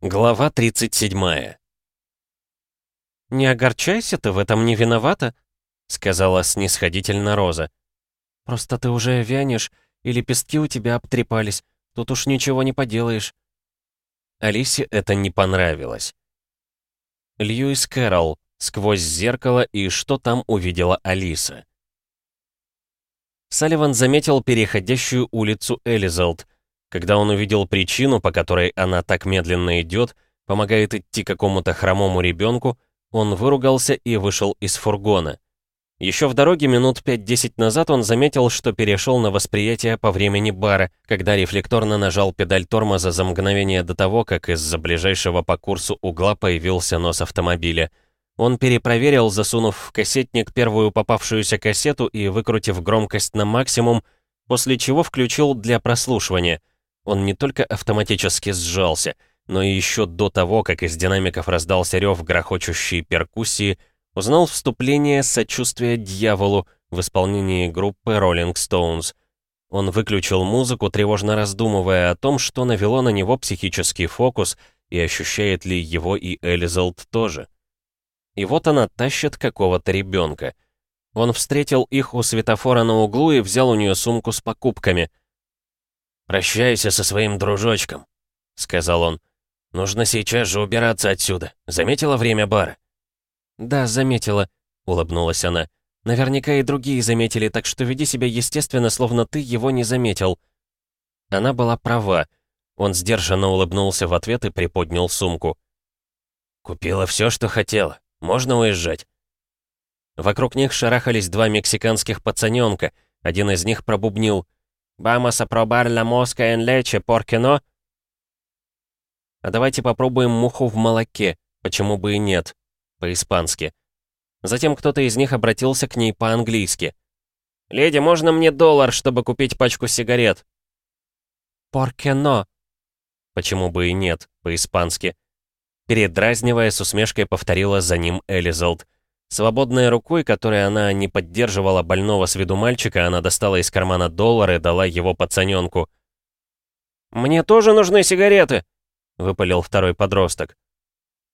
Глава 37 «Не огорчайся, ты в этом не виновата», — сказала снисходительно Роза. «Просто ты уже вянешь, и лепестки у тебя обтрепались. Тут уж ничего не поделаешь». Алисе это не понравилось. Льюис Кэрролл, сквозь зеркало, и что там увидела Алиса. Салливан заметил переходящую улицу Элизалд — когда он увидел причину, по которой она так медленно идет, помогает идти какому-то хромому ребенку, он выругался и вышел из фургона. Еще в дороге минут 5-10 назад он заметил, что перешел на восприятие по времени бара, когда рефлекторно нажал педаль тормоза за мгновение до того, как из-за ближайшего по курсу угла появился нос автомобиля. Он перепроверил, засунув в кассетник первую попавшуюся кассету и выкрутив громкость на максимум, после чего включил для прослушивания — он не только автоматически сжался, но и еще до того, как из динамиков раздался рев грохочущей перкуссии, узнал вступление «Сочувствие дьяволу» в исполнении группы Rolling Stones. Он выключил музыку, тревожно раздумывая о том, что навело на него психический фокус и ощущает ли его и Элизалд тоже. И вот она тащит какого-то ребенка. Он встретил их у светофора на углу и взял у нее сумку с покупками — «Прощайся со своим дружочком», — сказал он. «Нужно сейчас же убираться отсюда. Заметила время бара?» «Да, заметила», — улыбнулась она. «Наверняка и другие заметили, так что веди себя естественно, словно ты его не заметил». Она была права. Он сдержанно улыбнулся в ответ и приподнял сумку. «Купила все, что хотела. Можно уезжать?» Вокруг них шарахались два мексиканских пацаненка. Один из них пробубнил — «Vamos a probar la mosca en leche, ¿por qué no?» А давайте попробуем муху в молоке, почему бы и нет, по-испански. Затем кто-то из них обратился к ней по-английски. «Леди, можно мне доллар, чтобы купить пачку сигарет?» «Por qué no?» Почему бы и нет, по-испански. Передразнивая, с усмешкой повторила за ним Элизалд. Свободной рукой, которой она не поддерживала больного с виду мальчика, она достала из кармана доллар и дала его пацаненку. «Мне тоже нужны сигареты!» — выпалил второй подросток.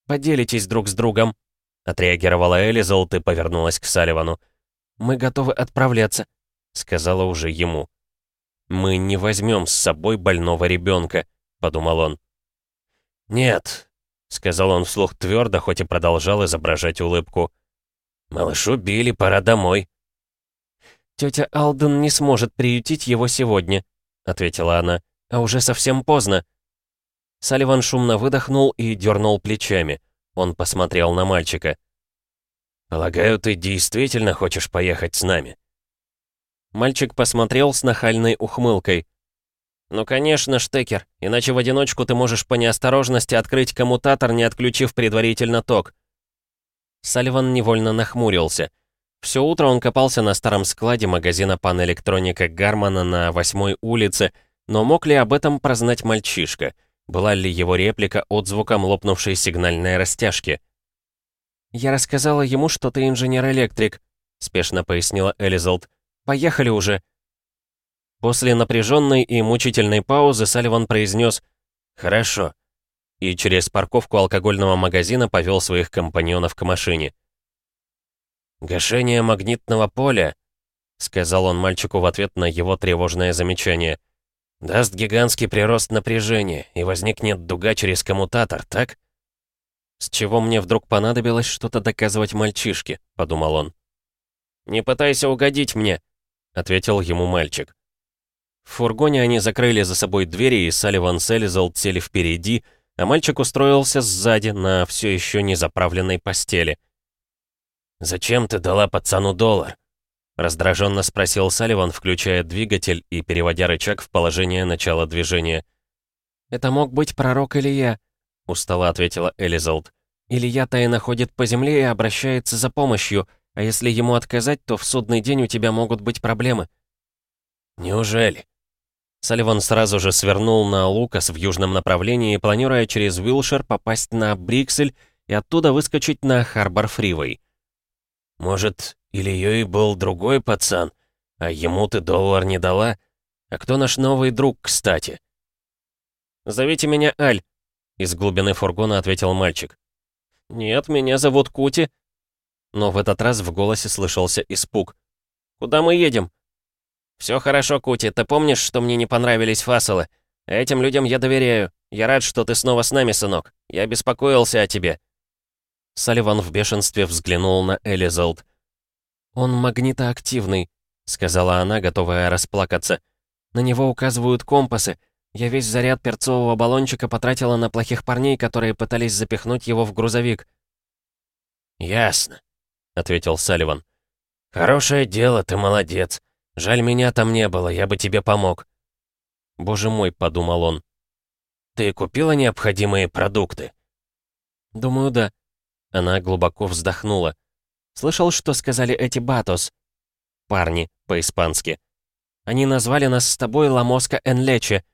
«Поделитесь друг с другом», — отреагировала Элизалт и повернулась к Салливану. «Мы готовы отправляться», — сказала уже ему. «Мы не возьмем с собой больного ребенка», — подумал он. «Нет», — сказал он вслух твердо, хоть и продолжал изображать улыбку. «Малышу Билли, пора домой». «Тетя Алден не сможет приютить его сегодня», — ответила она. «А уже совсем поздно». Салливан шумно выдохнул и дернул плечами. Он посмотрел на мальчика. «Полагаю, ты действительно хочешь поехать с нами?» Мальчик посмотрел с нахальной ухмылкой. «Ну, конечно, Штекер, иначе в одиночку ты можешь по неосторожности открыть коммутатор, не отключив предварительно ток. Салливан невольно нахмурился. Все утро он копался на старом складе магазина панэлектроника Гармана на 8 улице, но мог ли об этом прознать мальчишка? Была ли его реплика отзвуком лопнувшей сигнальной растяжки? «Я рассказала ему, что ты инженер-электрик», — спешно пояснила Элизалд. «Поехали уже». После напряженной и мучительной паузы Салливан произнес «Хорошо» и через парковку алкогольного магазина повел своих компаньонов к машине. «Гашение магнитного поля», — сказал он мальчику в ответ на его тревожное замечание, «даст гигантский прирост напряжения, и возникнет дуга через коммутатор, так?» «С чего мне вдруг понадобилось что-то доказывать мальчишке?» — подумал он. «Не пытайся угодить мне», — ответил ему мальчик. В фургоне они закрыли за собой двери, и Салливан с Элизалд сели впереди, а мальчик устроился сзади на все еще не заправленной постели. «Зачем ты дала пацану доллар?» Раздраженно спросил Салливан, включая двигатель и переводя рычаг в положение начала движения. «Это мог быть пророк Илья», — устало ответила Элизалд. «Илья тайно ходит по земле и обращается за помощью, а если ему отказать, то в судный день у тебя могут быть проблемы». «Неужели?» Салливан сразу же свернул на Лукас в южном направлении, планируя через Уилшир попасть на Бриксель и оттуда выскочить на Харбор-Фривей. «Может, Ильей был другой пацан, а ему ты доллар не дала? А кто наш новый друг, кстати?» «Зовите меня Аль», Из глубины фургона ответил мальчик. «Нет, меня зовут Кути». Но в этот раз в голосе слышался испуг. «Куда мы едем?» «Все хорошо, Кути. Ты помнишь, что мне не понравились фасолы? Этим людям я доверяю. Я рад, что ты снова с нами, сынок. Я беспокоился о тебе». Салливан в бешенстве взглянул на Элизалд. «Он магнитоактивный», — сказала она, готовая расплакаться. «На него указывают компасы. Я весь заряд перцового баллончика потратила на плохих парней, которые пытались запихнуть его в грузовик». «Ясно», — ответил Салливан. «Хорошее дело, ты молодец. Жаль, меня там не было, я бы тебе помог». «Боже мой», — подумал он. «Ты купила необходимые продукты?» «Думаю, да». Она глубоко вздохнула. «Слышал, что сказали эти батос?» «Парни», по-испански. «Они назвали нас с тобой ламоска энлече.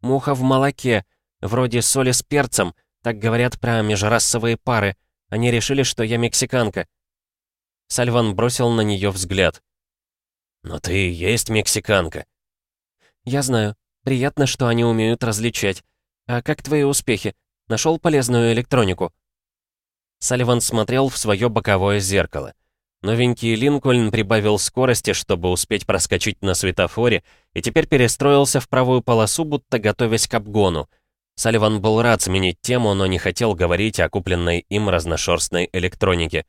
Муха в молоке, вроде соли с перцем, так говорят про межрасовые пары. Они решили, что я мексиканка». Сальван бросил на нее взгляд. «Но ты и есть мексиканка». «Я знаю. Приятно, что они умеют различать. А как твои успехи? Нашел полезную электронику?» Салливан смотрел в свое боковое зеркало. Новенький Линкольн прибавил скорости, чтобы успеть проскочить на светофоре, и теперь перестроился в правую полосу, будто готовясь к обгону. Салливан был рад сменить тему, но не хотел говорить о купленной им разношерстной электронике.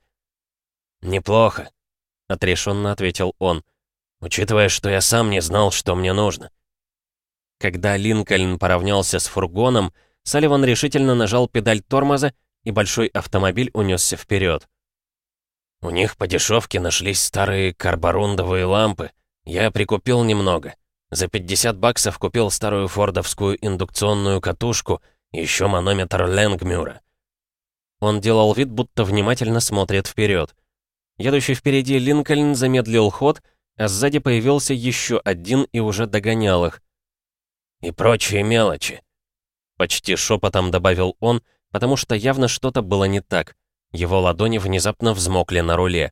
«Неплохо», — отрешенно ответил он учитывая, что я сам не знал, что мне нужно. Когда Линкольн поравнялся с фургоном, Салливан решительно нажал педаль тормоза, и большой автомобиль унесся вперед. У них по дешевке нашлись старые карборундовые лампы. Я прикупил немного. За 50 баксов купил старую фордовскую индукционную катушку и еще манометр Лэнгмюра. Он делал вид, будто внимательно смотрит вперед. Едущий впереди Линкольн замедлил ход а сзади появился еще один и уже догонял их. «И прочие мелочи», — почти шепотом добавил он, потому что явно что-то было не так. Его ладони внезапно взмокли на руле.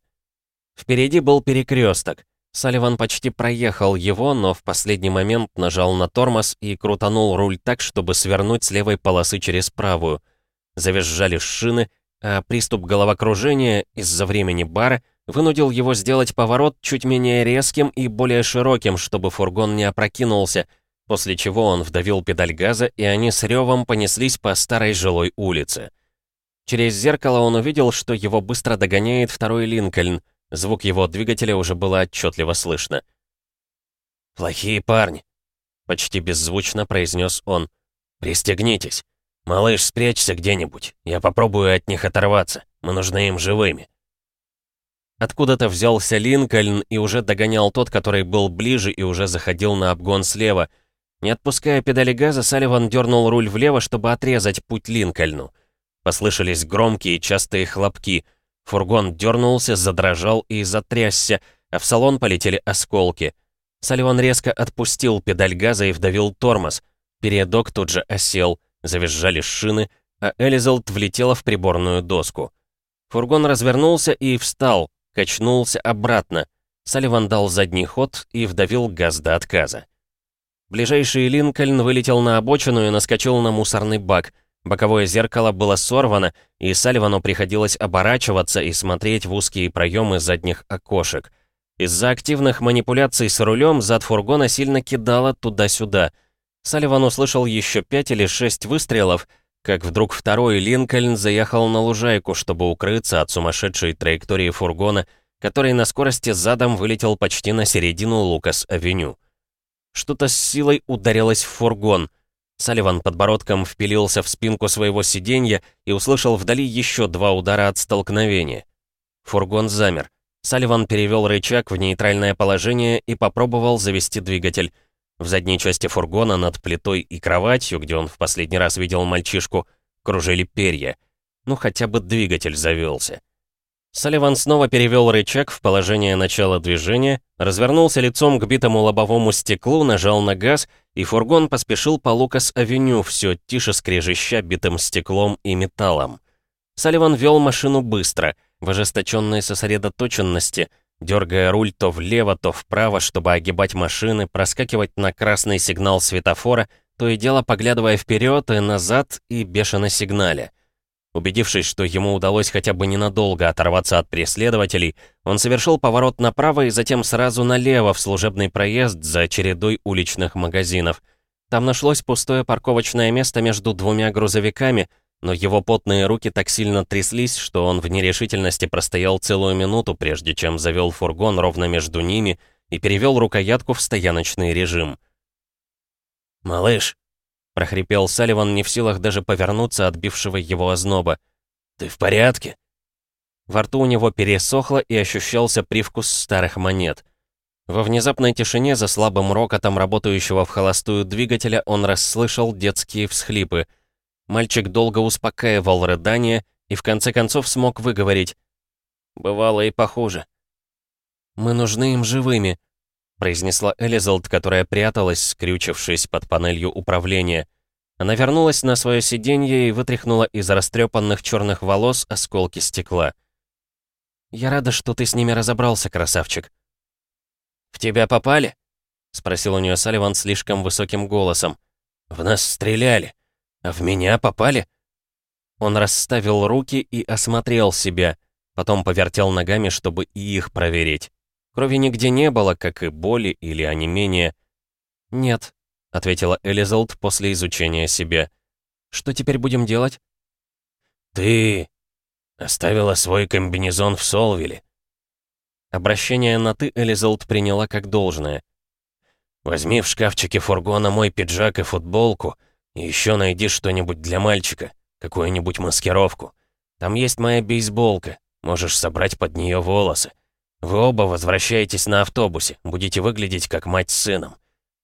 Впереди был перекресток. Салливан почти проехал его, но в последний момент нажал на тормоз и крутанул руль так, чтобы свернуть с левой полосы через правую. Завизжали шины, а приступ головокружения из-за времени бара вынудил его сделать поворот чуть менее резким и более широким, чтобы фургон не опрокинулся, после чего он вдавил педаль газа, и они с ревом понеслись по старой жилой улице. Через зеркало он увидел, что его быстро догоняет второй Линкольн. Звук его двигателя уже было отчетливо слышно. «Плохие парни», — почти беззвучно произнес он. «Пристегнитесь. Малыш, спрячься где-нибудь. Я попробую от них оторваться. Мы нужны им живыми». Откуда-то взялся Линкольн и уже догонял тот, который был ближе и уже заходил на обгон слева. Не отпуская педали газа, Салливан дернул руль влево, чтобы отрезать путь Линкольну. Послышались громкие частые хлопки. Фургон дернулся, задрожал и затрясся, а в салон полетели осколки. Салливан резко отпустил педаль газа и вдавил тормоз. Передок тут же осел, завизжали шины, а Элизалт влетела в приборную доску. Фургон развернулся и встал, качнулся обратно. Салливан дал задний ход и вдавил газ до отказа. Ближайший Линкольн вылетел на обочину и наскочил на мусорный бак. Боковое зеркало было сорвано, и Салливану приходилось оборачиваться и смотреть в узкие проемы задних окошек. Из-за активных манипуляций с рулем зад фургона сильно кидало туда-сюда. Салливан услышал еще пять или шесть выстрелов, как вдруг второй Линкольн заехал на лужайку, чтобы укрыться от сумасшедшей траектории фургона, который на скорости задом вылетел почти на середину Лукас-авеню. Что-то с силой ударилось в фургон. Салливан подбородком впилился в спинку своего сиденья и услышал вдали еще два удара от столкновения. Фургон замер. Салливан перевел рычаг в нейтральное положение и попробовал завести двигатель. В задней части фургона над плитой и кроватью, где он в последний раз видел мальчишку, кружили перья. Ну, хотя бы двигатель завелся. Салливан снова перевел рычаг в положение начала движения, развернулся лицом к битому лобовому стеклу, нажал на газ, и фургон поспешил по Лукас-авеню, все тише скрежеща битым стеклом и металлом. Салливан вел машину быстро, в ожесточенной сосредоточенности, дергая руль то влево, то вправо, чтобы огибать машины, проскакивать на красный сигнал светофора, то и дело поглядывая вперед и назад и бешено сигналя. Убедившись, что ему удалось хотя бы ненадолго оторваться от преследователей, он совершил поворот направо и затем сразу налево в служебный проезд за чередой уличных магазинов. Там нашлось пустое парковочное место между двумя грузовиками, но его потные руки так сильно тряслись, что он в нерешительности простоял целую минуту, прежде чем завел фургон ровно между ними и перевел рукоятку в стояночный режим. «Малыш!» прохрипел Салливан, не в силах даже повернуться от бившего его озноба. «Ты в порядке?» Во рту у него пересохло и ощущался привкус старых монет. Во внезапной тишине за слабым рокотом работающего в холостую двигателя он расслышал детские всхлипы. Мальчик долго успокаивал рыдания и в конце концов смог выговорить. «Бывало и похуже». «Мы нужны им живыми», произнесла Элизалд, которая пряталась, скрючившись под панелью управления. Она вернулась на свое сиденье и вытряхнула из растрепанных черных волос осколки стекла. «Я рада, что ты с ними разобрался, красавчик». «В тебя попали?» — спросил у нее Салливан слишком высоким голосом. «В нас стреляли. А в меня попали?» Он расставил руки и осмотрел себя, потом повертел ногами, чтобы и их проверить. Крови нигде не было, как и боли или онемения. «Нет», — ответила Элизалд после изучения себя. «Что теперь будем делать?» «Ты оставила свой комбинезон в Солвиле». Обращение на «ты» Элизалд приняла как должное. «Возьми в шкафчике фургона мой пиджак и футболку, и еще найди что-нибудь для мальчика, какую-нибудь маскировку. Там есть моя бейсболка, можешь собрать под нее волосы. Вы оба возвращаетесь на автобусе, будете выглядеть как мать с сыном.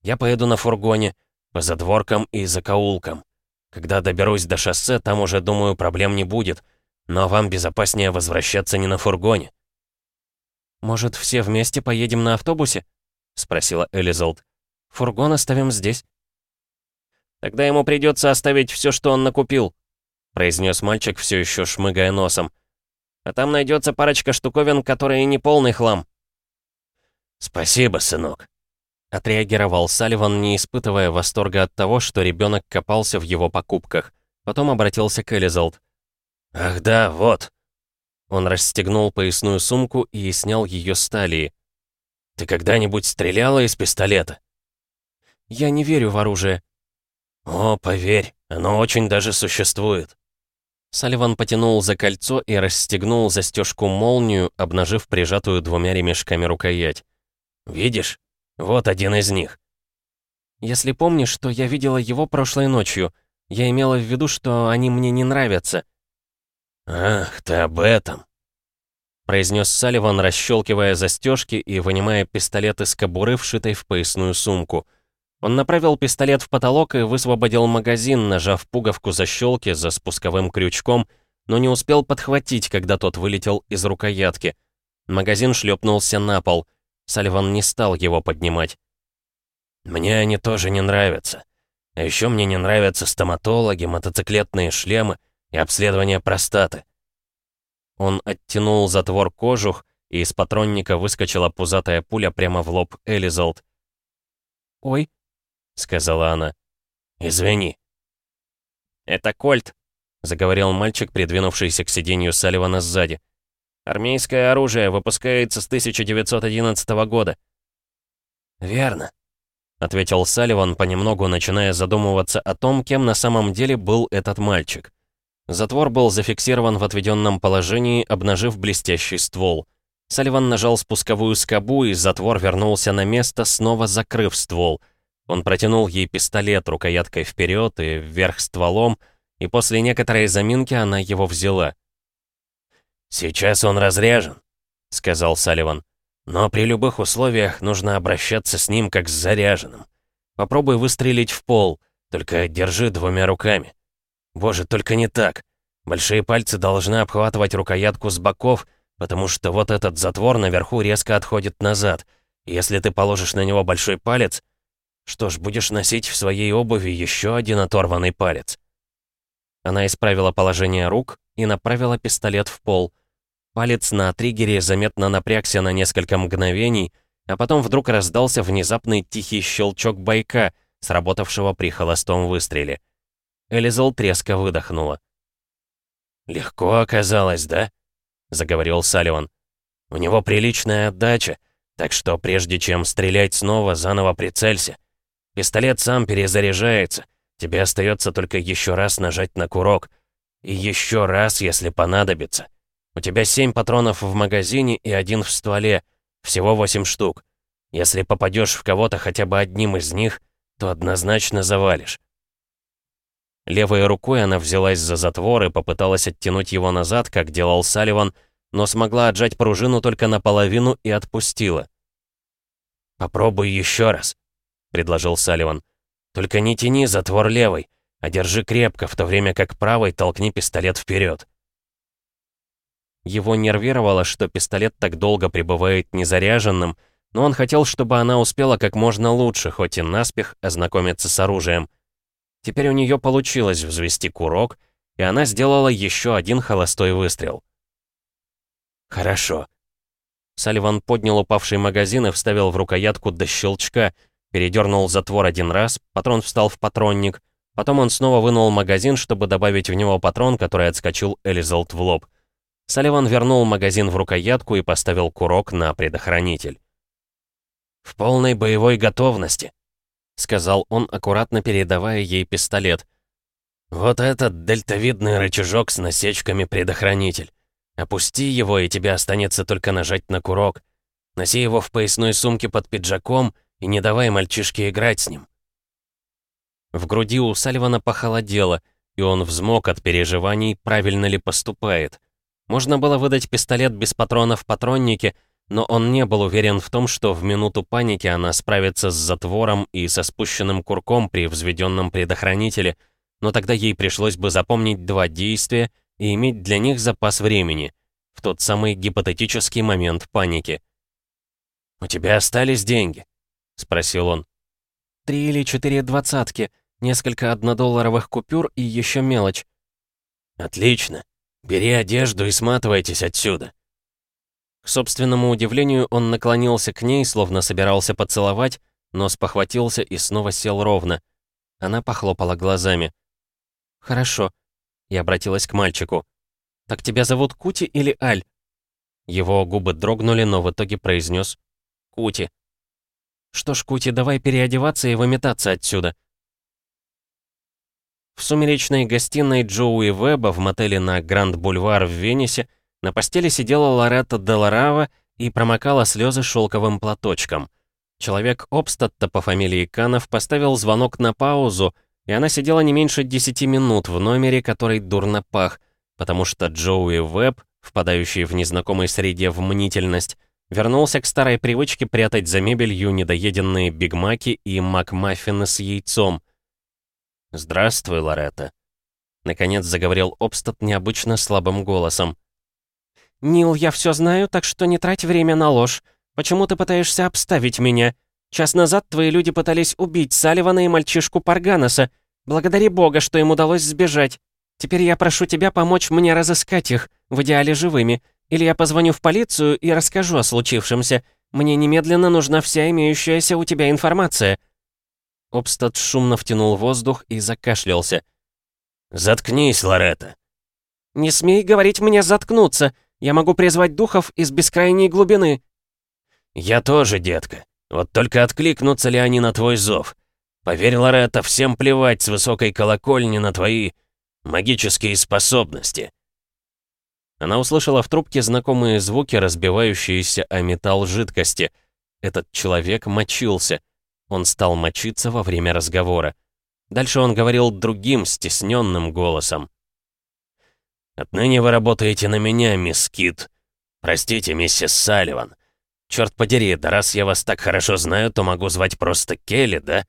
Я поеду на фургоне, по задворкам и закоулкам. Когда доберусь до шоссе, там уже, думаю, проблем не будет. Но вам безопаснее возвращаться не на фургоне». «Может, все вместе поедем на автобусе?» — спросила Элизалд. «Фургон оставим здесь». «Тогда ему придется оставить все, что он накупил», — произнес мальчик, все еще шмыгая носом. А там найдется парочка штуковин, которые не полный хлам». «Спасибо, сынок», — отреагировал Салливан, не испытывая восторга от того, что ребенок копался в его покупках. Потом обратился к Элизалд. «Ах да, вот». Он расстегнул поясную сумку и снял ее с талии. «Ты когда-нибудь стреляла из пистолета?» «Я не верю в оружие». «О, поверь, оно очень даже существует». Салливан потянул за кольцо и расстегнул застежку-молнию, обнажив прижатую двумя ремешками рукоять. «Видишь? Вот один из них». «Если помнишь, то я видела его прошлой ночью. Я имела в виду, что они мне не нравятся». «Ах, ты об этом!» произнес Салливан, расщелкивая застежки и вынимая пистолет из кобуры, вшитой в поясную сумку. Он направил пистолет в потолок и высвободил магазин, нажав пуговку защелки за спусковым крючком, но не успел подхватить, когда тот вылетел из рукоятки. Магазин шлепнулся на пол. Сальван не стал его поднимать. «Мне они тоже не нравятся. А еще мне не нравятся стоматологи, мотоциклетные шлемы и обследование простаты». Он оттянул затвор кожух, и из патронника выскочила пузатая пуля прямо в лоб Элизалд. «Ой», — сказала она. «Извини». «Это Кольт», — заговорил мальчик, придвинувшийся к сиденью Салливана сзади. «Армейское оружие выпускается с 1911 года». «Верно», — ответил Салливан, понемногу начиная задумываться о том, кем на самом деле был этот мальчик. Затвор был зафиксирован в отведенном положении, обнажив блестящий ствол. Салливан нажал спусковую скобу, и затвор вернулся на место, снова закрыв ствол — он протянул ей пистолет рукояткой вперед и вверх стволом, и после некоторой заминки она его взяла. «Сейчас он разряжен», — сказал Салливан. «Но при любых условиях нужно обращаться с ним как с заряженным. Попробуй выстрелить в пол, только держи двумя руками. Боже, только не так. Большие пальцы должны обхватывать рукоятку с боков, потому что вот этот затвор наверху резко отходит назад. если ты положишь на него большой палец, что ж, будешь носить в своей обуви еще один оторванный палец. Она исправила положение рук и направила пистолет в пол. Палец на триггере заметно напрягся на несколько мгновений, а потом вдруг раздался внезапный тихий щелчок байка, сработавшего при холостом выстреле. Элизал треско выдохнула. «Легко оказалось, да?» — заговорил Салливан. «У него приличная отдача, так что прежде чем стрелять снова, заново прицелься. Пистолет сам перезаряжается, тебе остается только еще раз нажать на курок. И еще раз, если понадобится. У тебя семь патронов в магазине и один в стволе, всего восемь штук. Если попадешь в кого-то хотя бы одним из них, то однозначно завалишь. Левой рукой она взялась за затвор и попыталась оттянуть его назад, как делал Салливан, но смогла отжать пружину только наполовину и отпустила. «Попробуй еще раз», — предложил Салливан. «Только не тяни затвор левой, а держи крепко, в то время как правой толкни пистолет вперед. Его нервировало, что пистолет так долго пребывает незаряженным, но он хотел, чтобы она успела как можно лучше, хоть и наспех, ознакомиться с оружием. Теперь у нее получилось взвести курок, и она сделала еще один холостой выстрел. «Хорошо». Салливан поднял упавший магазин и вставил в рукоятку до щелчка, передернул затвор один раз, патрон встал в патронник, потом он снова вынул магазин, чтобы добавить в него патрон, который отскочил Элизалт в лоб. Салливан вернул магазин в рукоятку и поставил курок на предохранитель. «В полной боевой готовности», — сказал он, аккуратно передавая ей пистолет. «Вот этот дельтовидный рычажок с насечками-предохранитель. Опусти его, и тебе останется только нажать на курок. Носи его в поясной сумке под пиджаком и не давай мальчишке играть с ним». В груди у Салливана похолодело, и он взмок от переживаний, правильно ли поступает. Можно было выдать пистолет без патронов в патроннике, но он не был уверен в том, что в минуту паники она справится с затвором и со спущенным курком при взведенном предохранителе, но тогда ей пришлось бы запомнить два действия и иметь для них запас времени, в тот самый гипотетический момент паники. «У тебя остались деньги?» — спросил он. «Три или четыре двадцатки, несколько однодолларовых купюр и еще мелочь». «Отлично. «Бери одежду и сматывайтесь отсюда». К собственному удивлению, он наклонился к ней, словно собирался поцеловать, но спохватился и снова сел ровно. Она похлопала глазами. «Хорошо», — я обратилась к мальчику. «Так тебя зовут Кути или Аль?» Его губы дрогнули, но в итоге произнес «Кути». «Что ж, Кути, давай переодеваться и выметаться отсюда». В сумеречной гостиной Джоуи Веба в мотеле на Гранд-Бульвар в Венесе на постели сидела Лоретта Деларава и промокала слезы шелковым платочком. Человек Обстатта по фамилии Канов поставил звонок на паузу, и она сидела не меньше 10 минут в номере, который дурно пах, потому что Джоуи Веб, впадающий в незнакомой среде в мнительность, вернулся к старой привычке прятать за мебелью недоеденные бигмаки и макмаффины с яйцом — «Здравствуй, Лоретта», — наконец заговорил Обстат необычно слабым голосом. «Нил, я все знаю, так что не трать время на ложь. Почему ты пытаешься обставить меня? Час назад твои люди пытались убить Салливана и мальчишку Парганаса. Благодари бога, что им удалось сбежать. Теперь я прошу тебя помочь мне разыскать их, в идеале живыми. Или я позвоню в полицию и расскажу о случившемся. Мне немедленно нужна вся имеющаяся у тебя информация». Обстат шумно втянул воздух и закашлялся. «Заткнись, Лоретта!» «Не смей говорить мне заткнуться! Я могу призвать духов из бескрайней глубины!» «Я тоже, детка. Вот только откликнутся ли они на твой зов? Поверь, Лоретта, всем плевать с высокой колокольни на твои магические способности!» Она услышала в трубке знакомые звуки, разбивающиеся о металл жидкости. Этот человек мочился — он стал мочиться во время разговора. Дальше он говорил другим, стесненным голосом. «Отныне вы работаете на меня, мисс Кит. Простите, миссис Салливан. Черт подери, да раз я вас так хорошо знаю, то могу звать просто Келли, да?»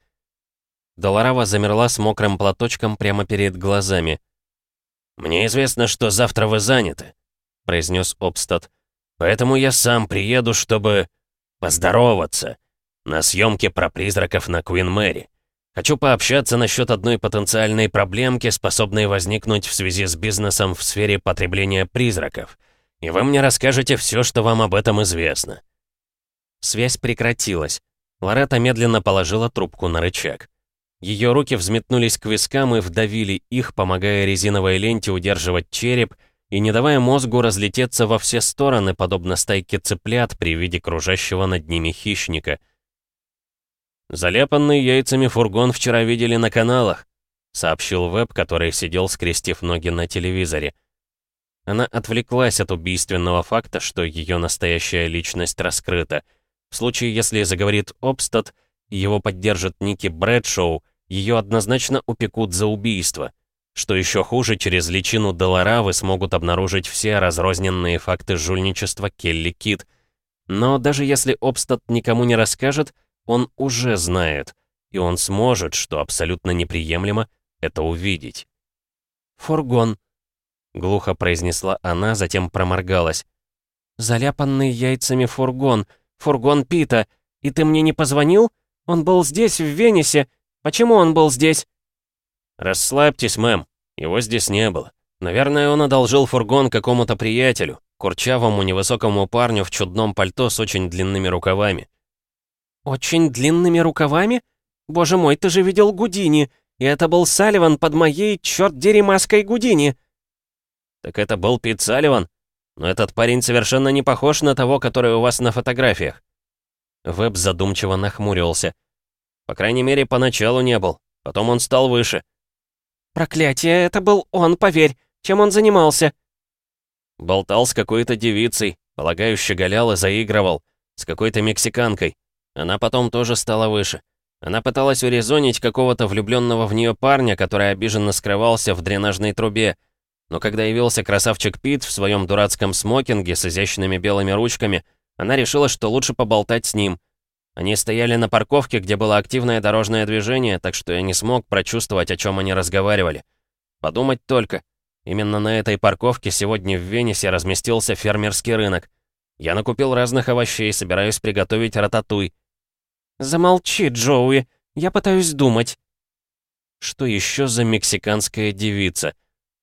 Долорава замерла с мокрым платочком прямо перед глазами. «Мне известно, что завтра вы заняты», — произнес Обстат. «Поэтому я сам приеду, чтобы поздороваться на съемке про призраков на Куин Мэри. Хочу пообщаться насчет одной потенциальной проблемки, способной возникнуть в связи с бизнесом в сфере потребления призраков. И вы мне расскажете все, что вам об этом известно». Связь прекратилась. Лоретта медленно положила трубку на рычаг. Ее руки взметнулись к вискам и вдавили их, помогая резиновой ленте удерживать череп и не давая мозгу разлететься во все стороны, подобно стайке цыплят при виде кружащего над ними хищника. «Заляпанный яйцами фургон вчера видели на каналах», сообщил Веб, который сидел, скрестив ноги на телевизоре. Она отвлеклась от убийственного факта, что ее настоящая личность раскрыта. В случае, если заговорит Обстад, его поддержит Ники Брэдшоу, ее однозначно упекут за убийство. Что еще хуже, через личину Деларавы смогут обнаружить все разрозненные факты жульничества Келли Кит. Но даже если Обстад никому не расскажет, он уже знает, и он сможет, что абсолютно неприемлемо, это увидеть. «Фургон», — глухо произнесла она, затем проморгалась. «Заляпанный яйцами фургон, фургон Пита, и ты мне не позвонил? Он был здесь, в Венесе. Почему он был здесь?» «Расслабьтесь, мэм. Его здесь не было. Наверное, он одолжил фургон какому-то приятелю, курчавому невысокому парню в чудном пальто с очень длинными рукавами». «Очень длинными рукавами? Боже мой, ты же видел Гудини, и это был Салливан под моей, черт дери, маской Гудини!» «Так это был Пит Салливан? Но этот парень совершенно не похож на того, который у вас на фотографиях». Веб задумчиво нахмурился. «По крайней мере, поначалу не был. Потом он стал выше». «Проклятие, это был он, поверь. Чем он занимался?» Болтал с какой-то девицей, полагаю, щеголял и заигрывал. С какой-то мексиканкой. Она потом тоже стала выше. Она пыталась урезонить какого-то влюбленного в нее парня, который обиженно скрывался в дренажной трубе. Но когда явился красавчик Пит в своем дурацком смокинге с изящными белыми ручками, она решила, что лучше поболтать с ним. Они стояли на парковке, где было активное дорожное движение, так что я не смог прочувствовать, о чем они разговаривали. Подумать только. Именно на этой парковке сегодня в Венесе разместился фермерский рынок. Я накупил разных овощей, собираюсь приготовить рататуй. «Замолчи, Джоуи, я пытаюсь думать». Что еще за мексиканская девица?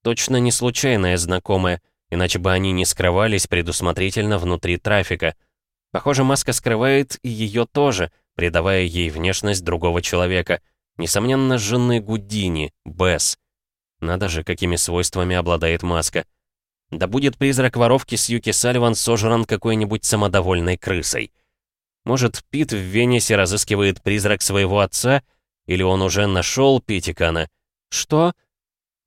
Точно не случайная знакомая, иначе бы они не скрывались предусмотрительно внутри трафика. Похоже, маска скрывает и ее тоже, придавая ей внешность другого человека. Несомненно, жены Гудини, Бесс. Надо же, какими свойствами обладает маска. Да будет призрак воровки с Юки Сальван сожран какой-нибудь самодовольной крысой. Может, Пит в Венесе разыскивает призрак своего отца, или он уже нашел Питикана? Что?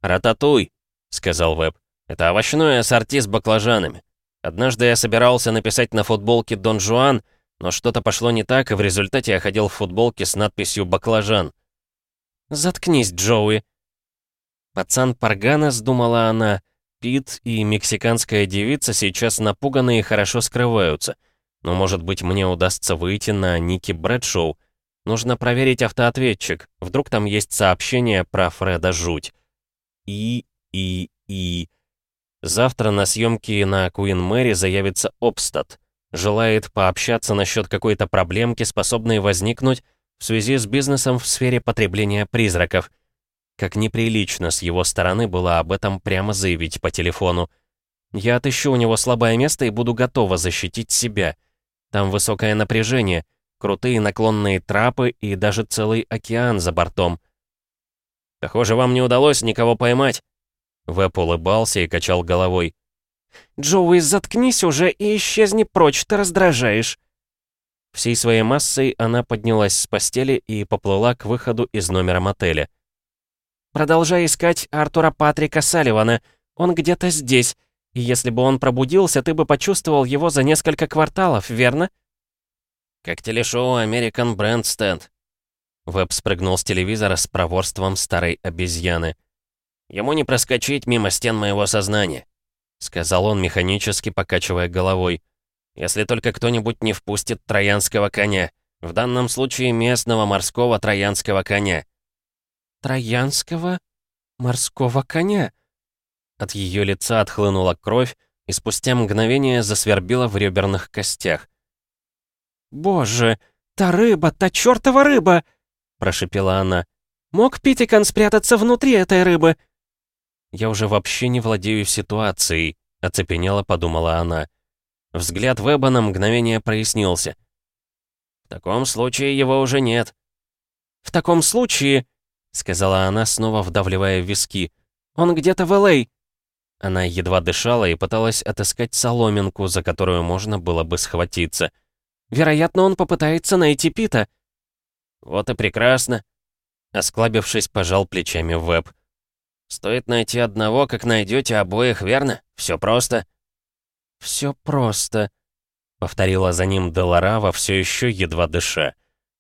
«Рататуй», — сказал Веб. «Это овощное ассорти с баклажанами. Однажды я собирался написать на футболке «Дон Жуан», но что-то пошло не так, и в результате я ходил в футболке с надписью «Баклажан». «Заткнись, Джоуи!» Пацан Парганас, думала она, Пит и мексиканская девица сейчас напуганы и хорошо скрываются. Но, может быть, мне удастся выйти на Ники Брэдшоу. Нужно проверить автоответчик. Вдруг там есть сообщение про Фреда Жуть. И, и, и... Завтра на съемке на Куин Мэри заявится Обстат. Желает пообщаться насчет какой-то проблемки, способной возникнуть в связи с бизнесом в сфере потребления призраков. Как неприлично с его стороны было об этом прямо заявить по телефону. Я отыщу у него слабое место и буду готова защитить себя. Там высокое напряжение, крутые наклонные трапы и даже целый океан за бортом. Похоже, вам не удалось никого поймать. Вэп улыбался и качал головой. «Джоуи, заткнись уже и исчезни прочь, ты раздражаешь». Всей своей массой она поднялась с постели и поплыла к выходу из номера мотеля. «Продолжай искать Артура Патрика Салливана. Он где-то здесь. И если бы он пробудился, ты бы почувствовал его за несколько кварталов, верно?» «Как телешоу American Brand Stand». Веб спрыгнул с телевизора с проворством старой обезьяны. Ему не проскочить мимо стен моего сознания», — сказал он, механически покачивая головой. «Если только кто-нибудь не впустит троянского коня. В данном случае местного морского троянского коня». «Троянского морского коня?» От ее лица отхлынула кровь, и спустя мгновение засвербила в реберных костях. «Боже, та рыба, та чертова рыба!» — прошепела она. «Мог Питикан спрятаться внутри этой рыбы? «Я уже вообще не владею ситуацией», — оцепенела, подумала она. Взгляд Веба на мгновение прояснился. «В таком случае его уже нет». «В таком случае...» сказала она, снова вдавливая виски. «Он где-то в Л.А.» Она едва дышала и пыталась отыскать соломинку, за которую можно было бы схватиться. «Вероятно, он попытается найти Пита». «Вот и прекрасно», — осклабившись, пожал плечами Веб. «Стоит найти одного, как найдете обоих, верно? Все просто». «Все просто», — повторила за ним Деларава, все еще едва дыша.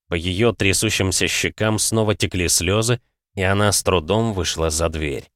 По ее трясущимся щекам снова текли слезы, и она с трудом вышла за дверь.